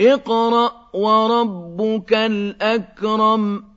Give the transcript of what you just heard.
اقْرَأْ وَرَبُّكَ الْأَكْرَمُ.